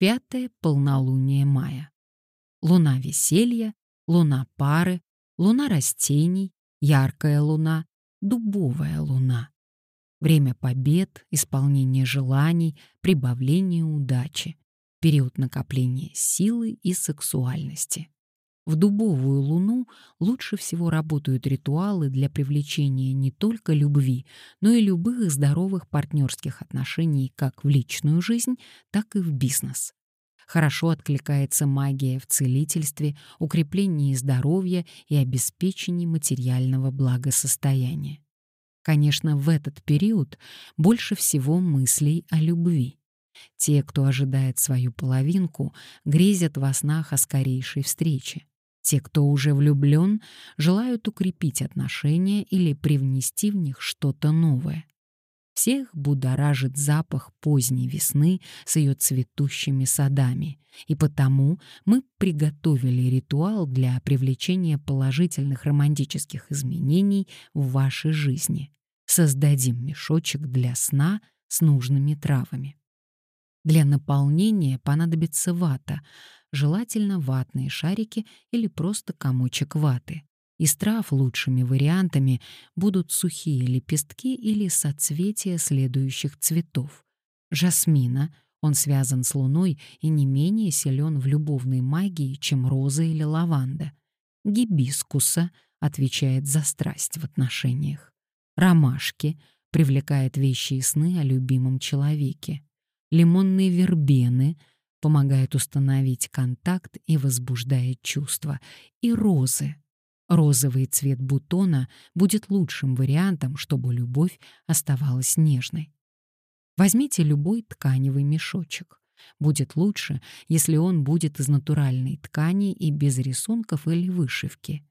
Пятое — полнолуние мая. Луна веселья, луна пары, луна растений, яркая луна, дубовая луна. Время побед, исполнения желаний, прибавления удачи. Период накопления силы и сексуальности. В дубовую луну лучше всего работают ритуалы для привлечения не только любви, но и любых здоровых партнерских отношений как в личную жизнь, так и в бизнес. Хорошо откликается магия в целительстве, укреплении здоровья и обеспечении материального благосостояния. Конечно, в этот период больше всего мыслей о любви. Те, кто ожидает свою половинку, грезят во снах о скорейшей встрече. Те, кто уже влюблен, желают укрепить отношения или привнести в них что-то новое. Всех будоражит запах поздней весны с ее цветущими садами, и потому мы приготовили ритуал для привлечения положительных романтических изменений в вашей жизни. Создадим мешочек для сна с нужными травами. Для наполнения понадобится вата, желательно ватные шарики или просто комочек ваты. Из трав лучшими вариантами будут сухие лепестки или соцветия следующих цветов. Жасмина, он связан с луной и не менее силен в любовной магии, чем роза или лаванда. Гибискуса отвечает за страсть в отношениях. Ромашки привлекает вещи и сны о любимом человеке. Лимонные вербены помогают установить контакт и возбуждает чувства. И розы. Розовый цвет бутона будет лучшим вариантом, чтобы любовь оставалась нежной. Возьмите любой тканевый мешочек. Будет лучше, если он будет из натуральной ткани и без рисунков или вышивки.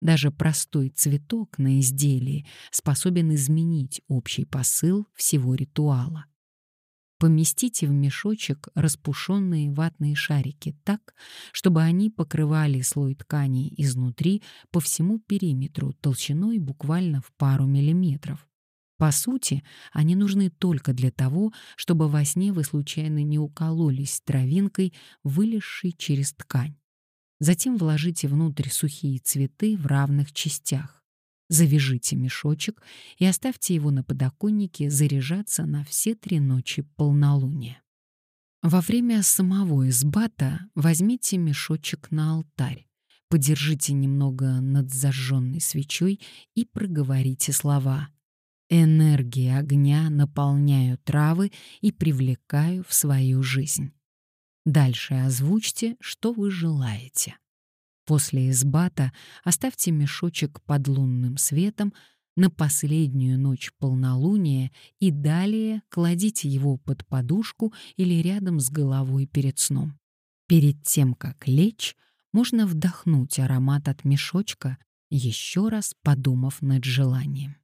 Даже простой цветок на изделии способен изменить общий посыл всего ритуала. Поместите в мешочек распушенные ватные шарики так, чтобы они покрывали слой ткани изнутри по всему периметру толщиной буквально в пару миллиметров. По сути, они нужны только для того, чтобы во сне вы случайно не укололись травинкой, вылезшей через ткань. Затем вложите внутрь сухие цветы в равных частях. Завяжите мешочек и оставьте его на подоконнике заряжаться на все три ночи полнолуния. Во время самого избата возьмите мешочек на алтарь, подержите немного над зажженной свечой и проговорите слова «Энергии огня наполняю травы и привлекаю в свою жизнь». Дальше озвучьте, что вы желаете. После избата оставьте мешочек под лунным светом на последнюю ночь полнолуния и далее кладите его под подушку или рядом с головой перед сном. Перед тем, как лечь, можно вдохнуть аромат от мешочка, еще раз подумав над желанием.